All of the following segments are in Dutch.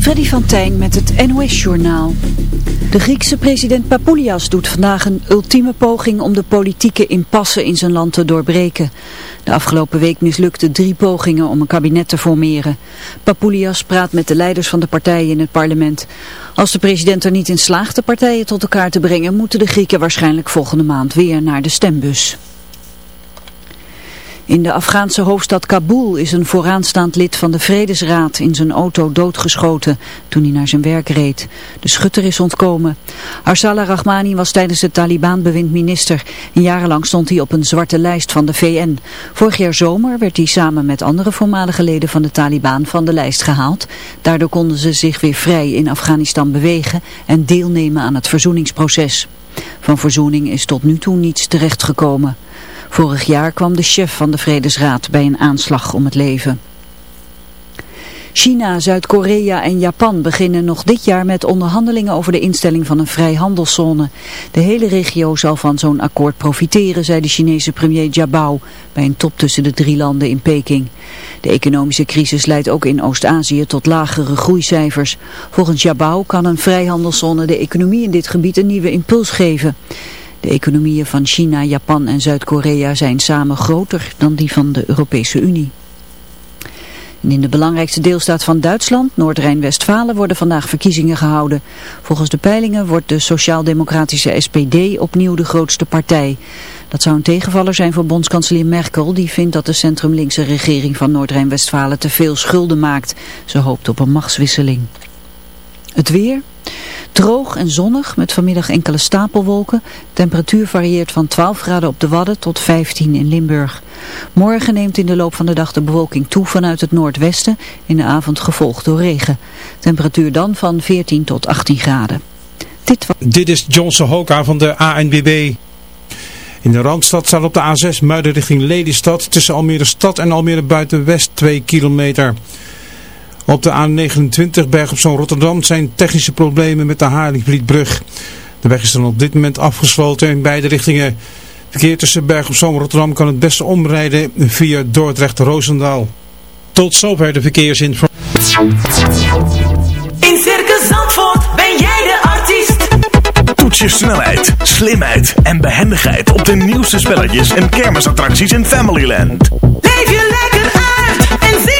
Freddy van Tijn met het NOS-journaal. De Griekse president Papoulias doet vandaag een ultieme poging om de politieke impasse in zijn land te doorbreken. De afgelopen week mislukten drie pogingen om een kabinet te formeren. Papoulias praat met de leiders van de partijen in het parlement. Als de president er niet in slaagt de partijen tot elkaar te brengen, moeten de Grieken waarschijnlijk volgende maand weer naar de stembus. In de Afghaanse hoofdstad Kabul is een vooraanstaand lid van de Vredesraad in zijn auto doodgeschoten toen hij naar zijn werk reed. De schutter is ontkomen. Arsala Rahmani was tijdens het Taliban-bewind minister. En jarenlang stond hij op een zwarte lijst van de VN. Vorig jaar zomer werd hij samen met andere voormalige leden van de Taliban van de lijst gehaald. Daardoor konden ze zich weer vrij in Afghanistan bewegen en deelnemen aan het verzoeningsproces. Van verzoening is tot nu toe niets terechtgekomen. Vorig jaar kwam de chef van de Vredesraad bij een aanslag om het leven. China, Zuid-Korea en Japan beginnen nog dit jaar met onderhandelingen over de instelling van een vrijhandelszone. De hele regio zal van zo'n akkoord profiteren, zei de Chinese premier Jiabao bij een top tussen de drie landen in Peking. De economische crisis leidt ook in Oost-Azië tot lagere groeicijfers. Volgens Jiabao kan een vrijhandelszone de economie in dit gebied een nieuwe impuls geven. De economieën van China, Japan en Zuid-Korea zijn samen groter dan die van de Europese Unie. in de belangrijkste deelstaat van Duitsland, Noord-Rijn-Westfalen, worden vandaag verkiezingen gehouden. Volgens de peilingen wordt de sociaal-democratische SPD opnieuw de grootste partij. Dat zou een tegenvaller zijn voor bondskanselier Merkel, die vindt dat de centrumlinkse regering van Noord-Rijn-Westfalen te veel schulden maakt. Ze hoopt op een machtswisseling. Het weer... Droog en zonnig met vanmiddag enkele stapelwolken. Temperatuur varieert van 12 graden op de Wadden tot 15 in Limburg. Morgen neemt in de loop van de dag de bewolking toe vanuit het noordwesten. In de avond gevolgd door regen. Temperatuur dan van 14 tot 18 graden. Dit, Dit is Johnson Hoka van de ANBB. In de Randstad staat op de A6 Muiden richting Lelystad tussen Almere Stad en Almere Buitenwest 2 kilometer. Op de A29 Berg op Zo'n Rotterdam zijn technische problemen met de Haarliebrug. De weg is dan op dit moment afgesloten in beide richtingen. Verkeer tussen Berg op Zoom Rotterdam kan het beste omrijden via Dordrecht-Roosendaal. Tot zover de verkeersinformatie. In Circus Zandvoort ben jij de artiest. Toets je snelheid, slimheid en behendigheid op de nieuwste spelletjes en kermisattracties in Familyland. Leef je lekker uit en zie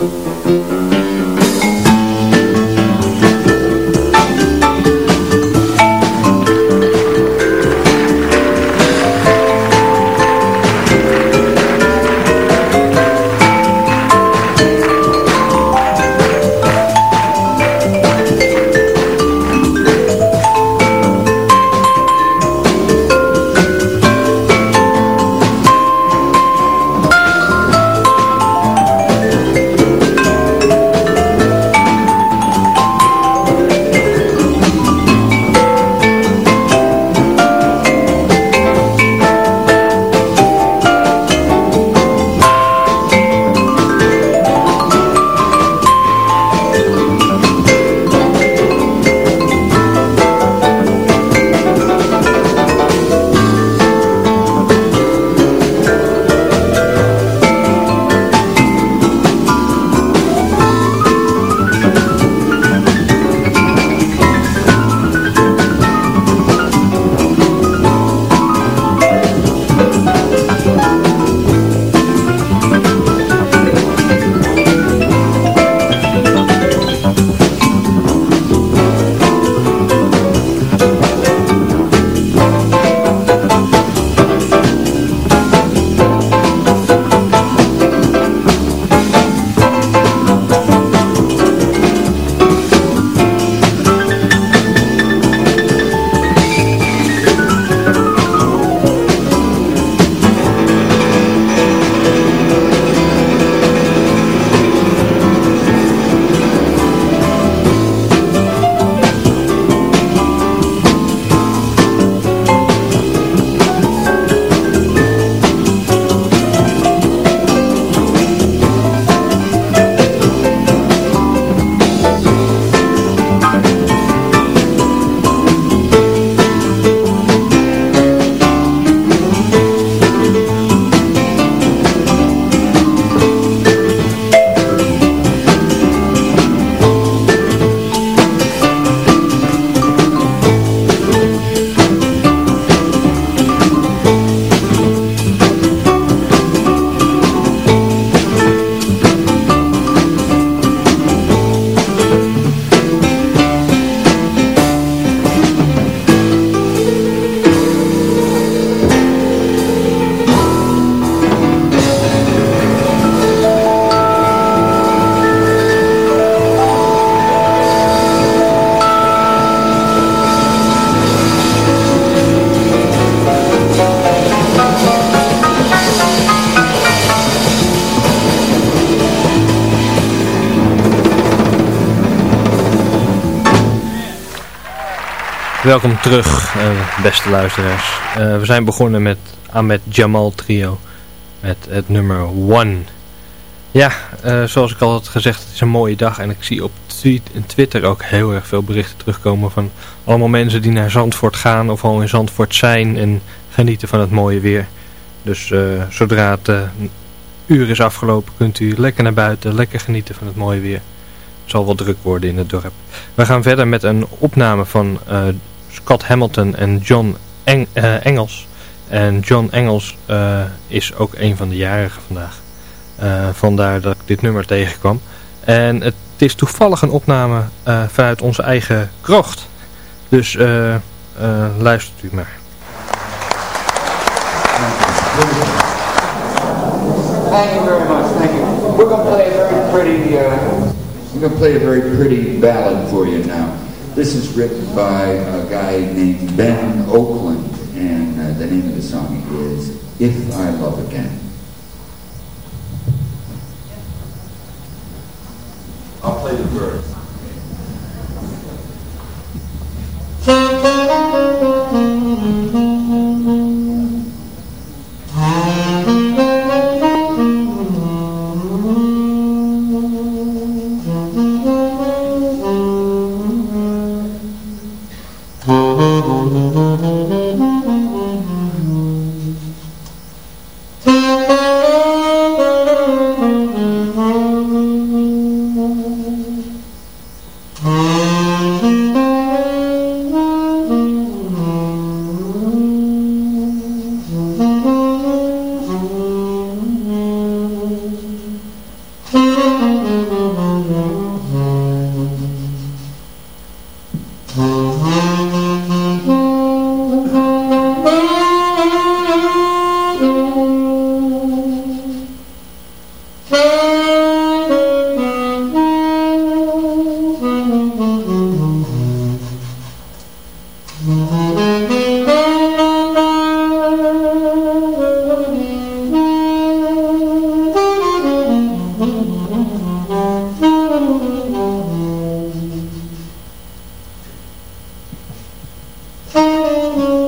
Música Welkom terug, uh, beste luisteraars. Uh, we zijn begonnen met Ahmed Jamal Trio met het nummer One. Ja, uh, zoals ik al had gezegd, het is een mooie dag en ik zie op Twitter ook heel erg veel berichten terugkomen van allemaal mensen die naar Zandvoort gaan of al in Zandvoort zijn en genieten van het mooie weer. Dus zodra het uur is afgelopen kunt u lekker naar buiten, lekker genieten van het mooie weer. Zal wel druk worden in het dorp. We gaan verder met een opname van Scott Hamilton en John Eng uh, Engels. En John Engels uh, is ook een van de jarigen vandaag. Uh, vandaar dat ik dit nummer tegenkwam. En het is toevallig een opname vanuit onze eigen krocht. Dus luistert u maar. Thank you very much. Thank you. We're going to play a very pretty. Uh, we're going to play a very pretty ballad for you now. This is written by a guy named Ben Oakland, and uh, the name of the song is If I Love Again. oh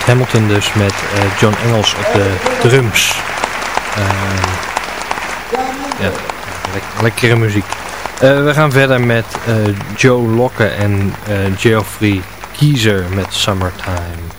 Hamilton dus met uh, John Engels op de drums. Uh, ja, lekkere muziek. Uh, we gaan verder met Joe Locke en Geoffrey Kiezer met Summertime.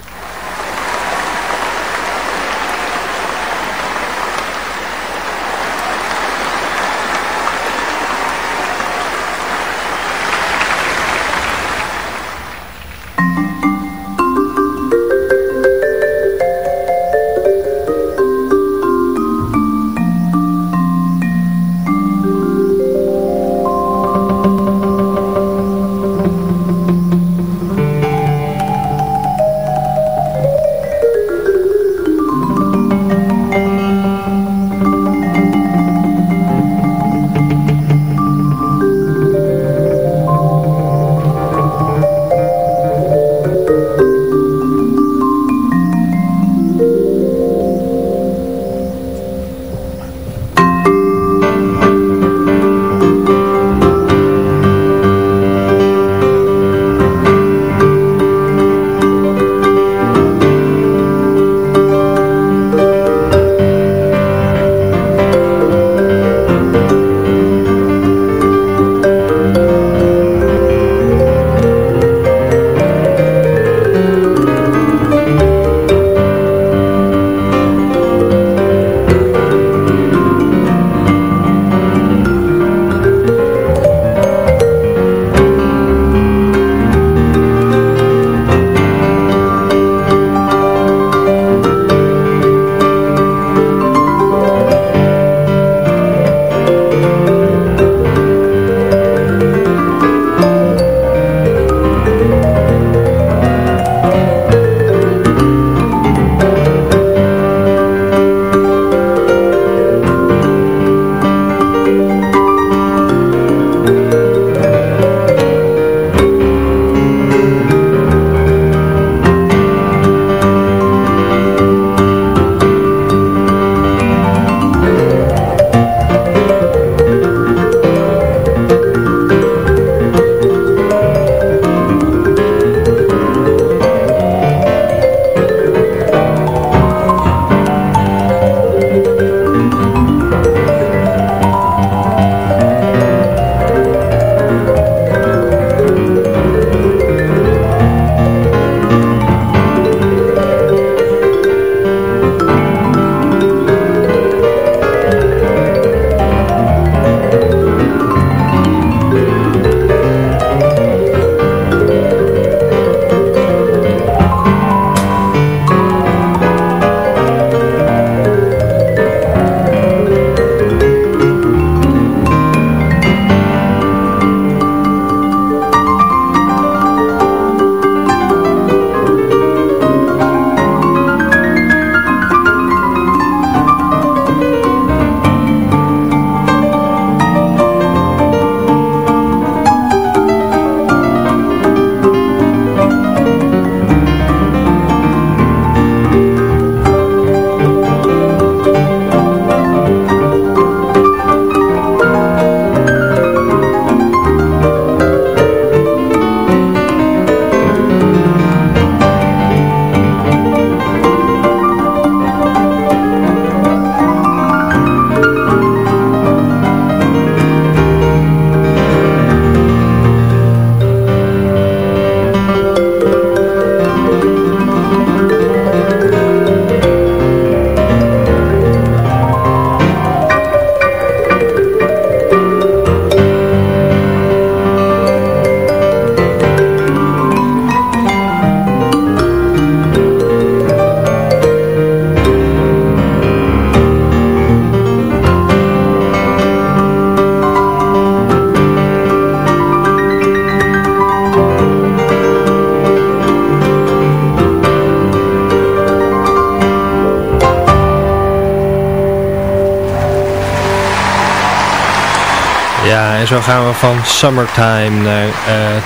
Van Summertime naar uh,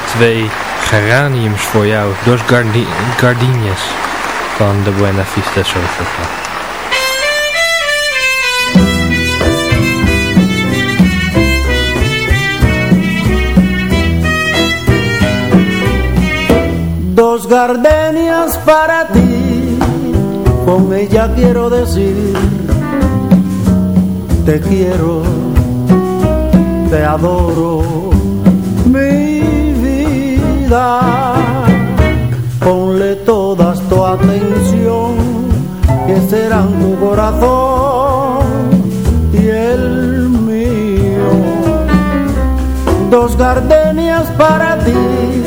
twee geraniums voor jou. Dos Gardenias van de Buena Vista Social Club. Dos gardenias para ti, con ella quiero decir, te quiero, te adoro, mi vida. Ponle todas tu atención, que serán tu corazón y el mío. Dos gardenias para ti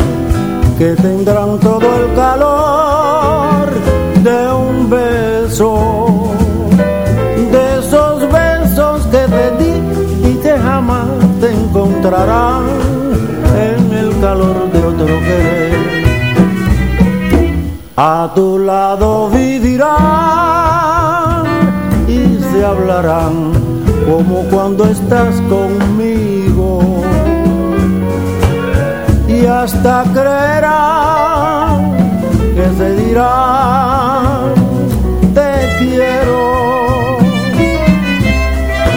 que tendrán todo el calor calor de otro querer. A tu lado vivirán y se hablarán como cuando estás conmigo y hasta creerán que se dirán te quiero.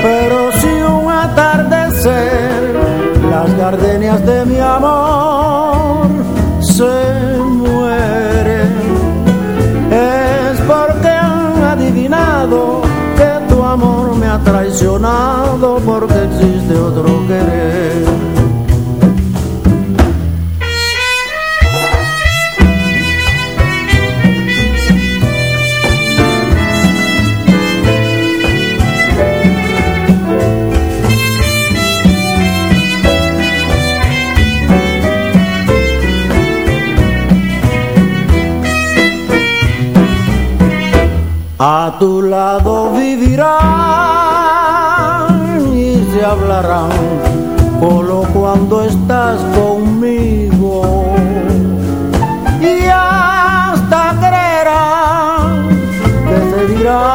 Pero si un atardecer las gardenias de mi amor se mueren, es porque han adivinado que tu amor me ha traicionado porque existe otro querer. Lado vivirán y se hablarán solo cuando estás conmigo. Y hasta creerán que te dirán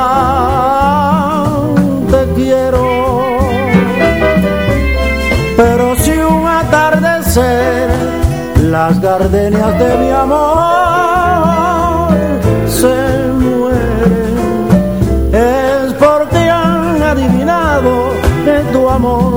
te quiero. Pero si un atardecer las gardenias de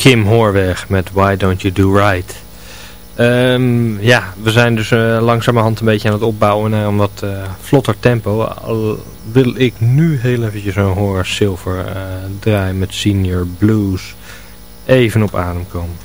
Kim Hoorweg met Why Don't You Do Right. Um, ja, we zijn dus uh, langzamerhand een beetje aan het opbouwen naar een wat uh, vlotter tempo. Al wil ik nu heel eventjes een Horace Silver uh, draaien met Senior Blues. Even op adem komen.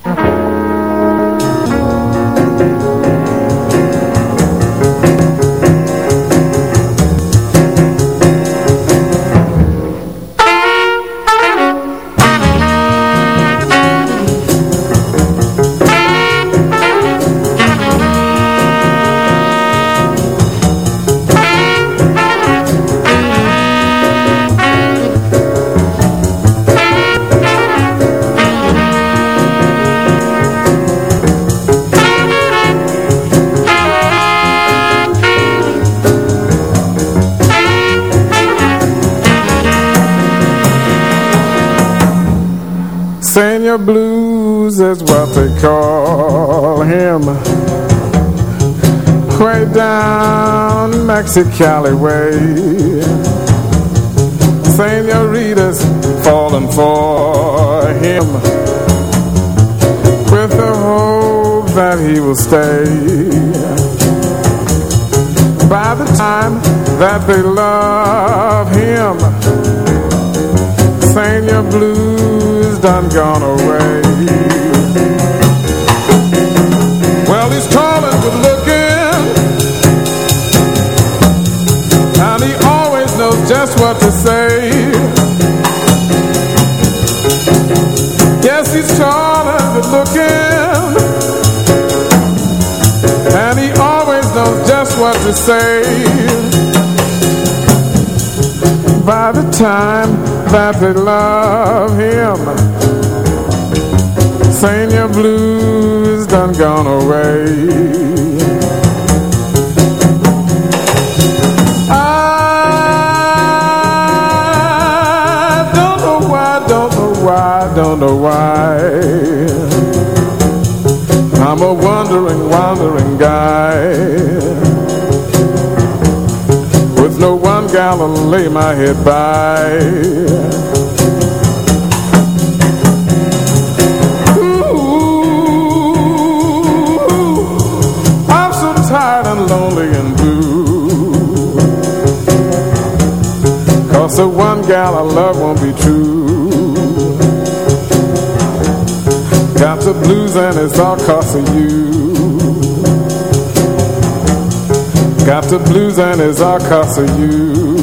Down Mexicali way. Senoritas falling for him. With the hope that he will stay. By the time that they love him Senor Blues done gone away what to say. Yes, he's tall and good looking. And he always knows just what to say. By the time that they love him your blues done gone away why, why. I'm a wandering, wandering guy. With no one gal to lay my head by. I'm so tired and lonely and blue. Cause the one gal I love won't be true Got the blues and it's all cause of you. Got the blues and it's all cause of you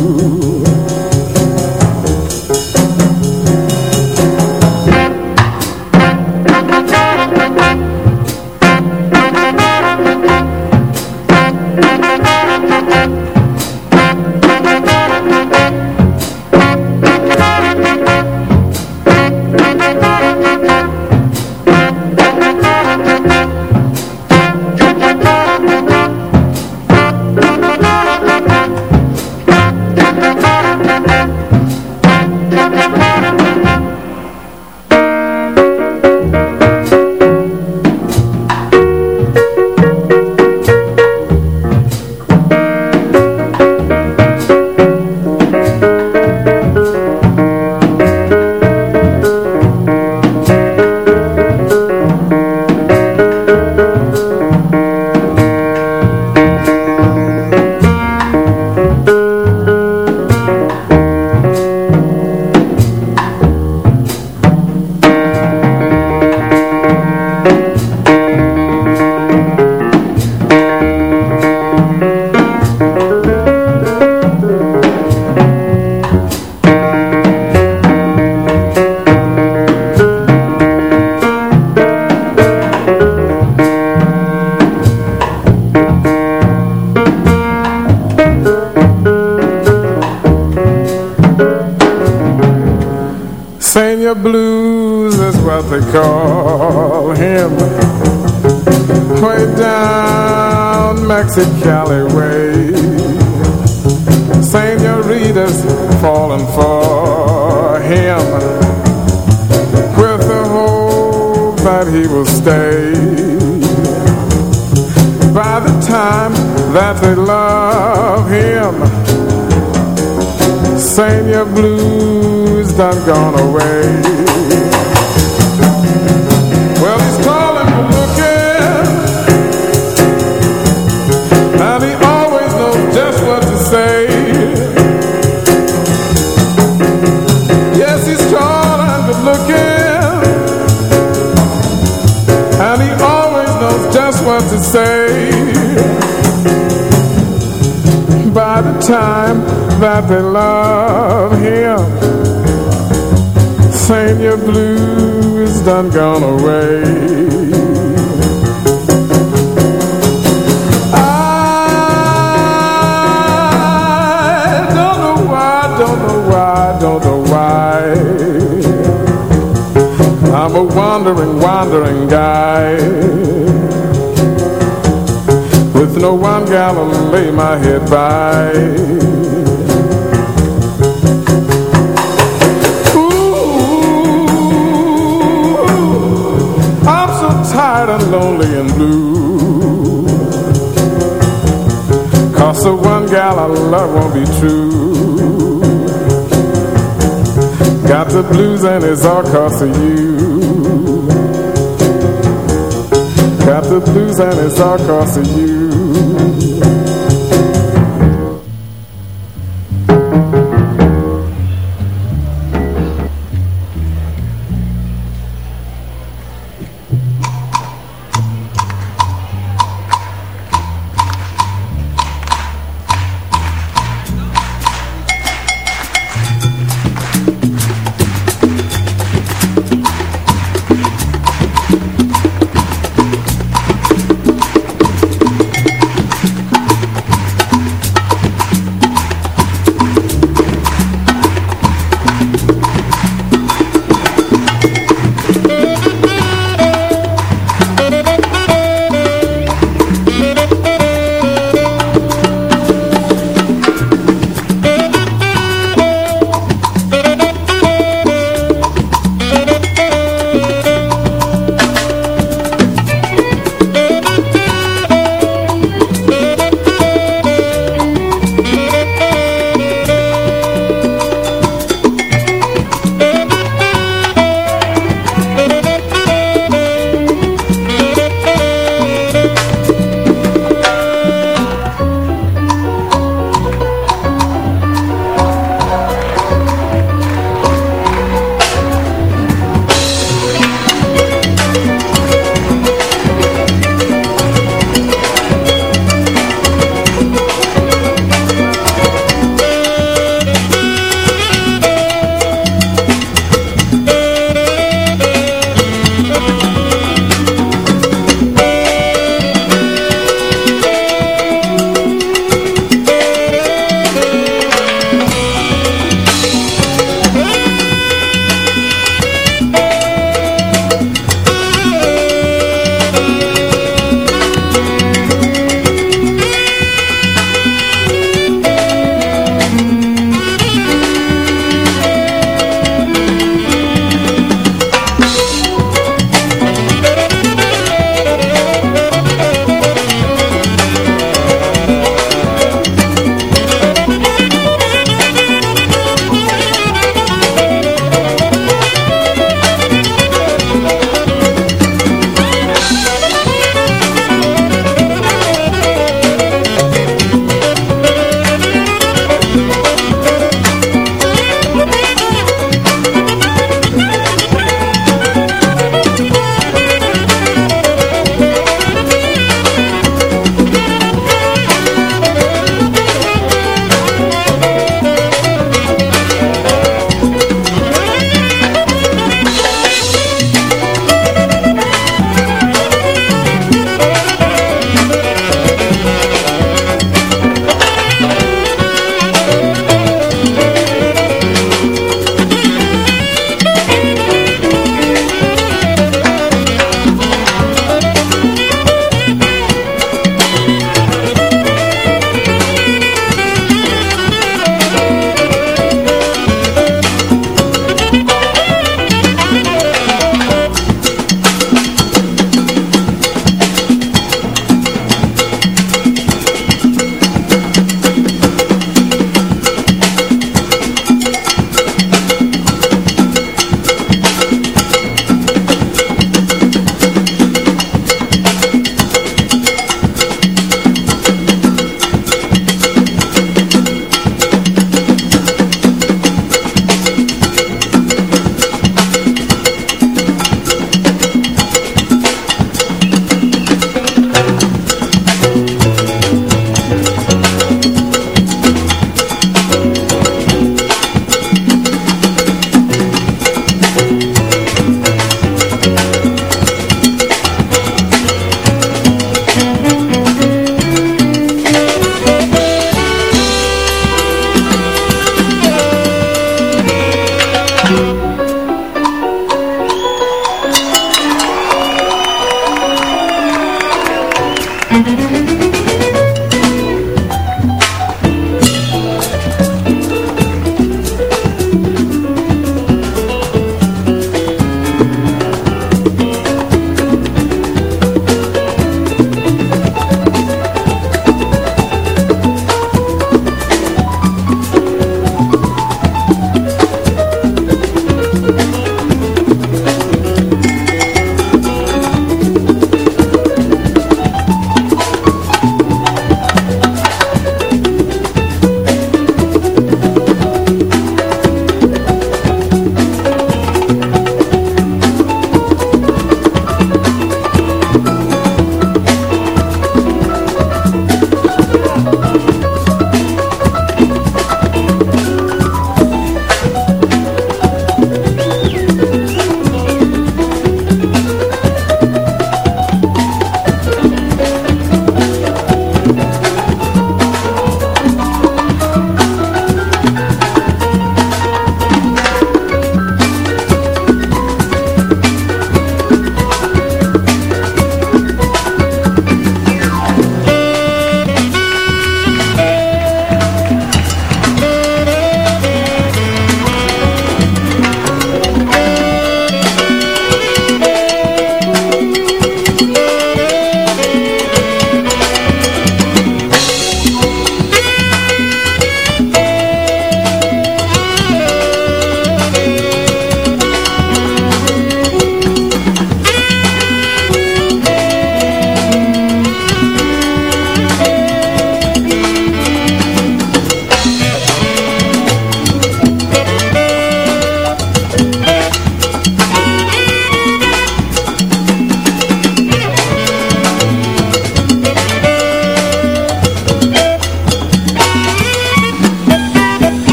wandering guy with no one gal to lay my head by. Ooh, I'm so tired and lonely and blue. Cause the one gal I love won't be true. Got the blues and it's all cause of you. Got the blues and it's all cause of you.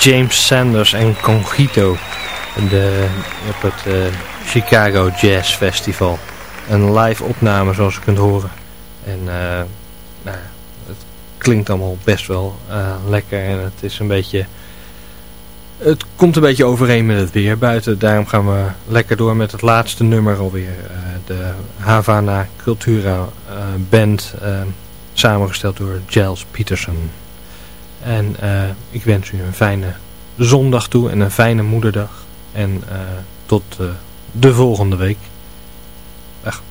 James Sanders en Congito de, op het uh, Chicago Jazz Festival. Een live opname zoals je kunt horen. En uh, nou, het klinkt allemaal best wel uh, lekker en het is een beetje... Het komt een beetje overeen met het weer buiten. Daarom gaan we lekker door met het laatste nummer alweer. de Havana Cultura Band, samengesteld door Giles Peterson. En ik wens u een fijne zondag toe en een fijne moederdag. En uh, tot uh, de volgende week. Dag.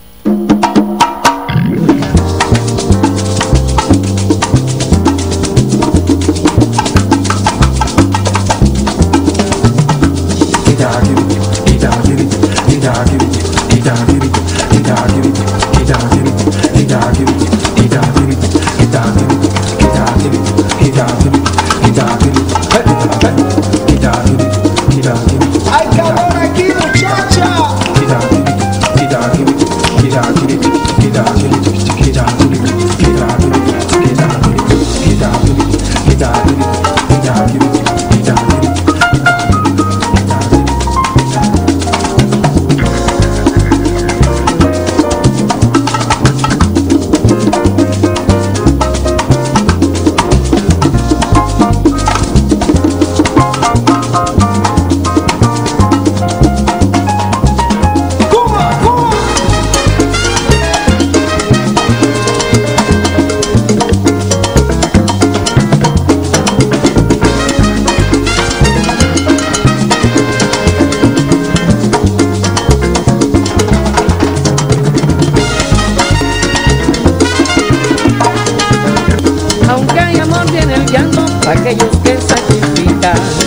aquellos que sacrifican.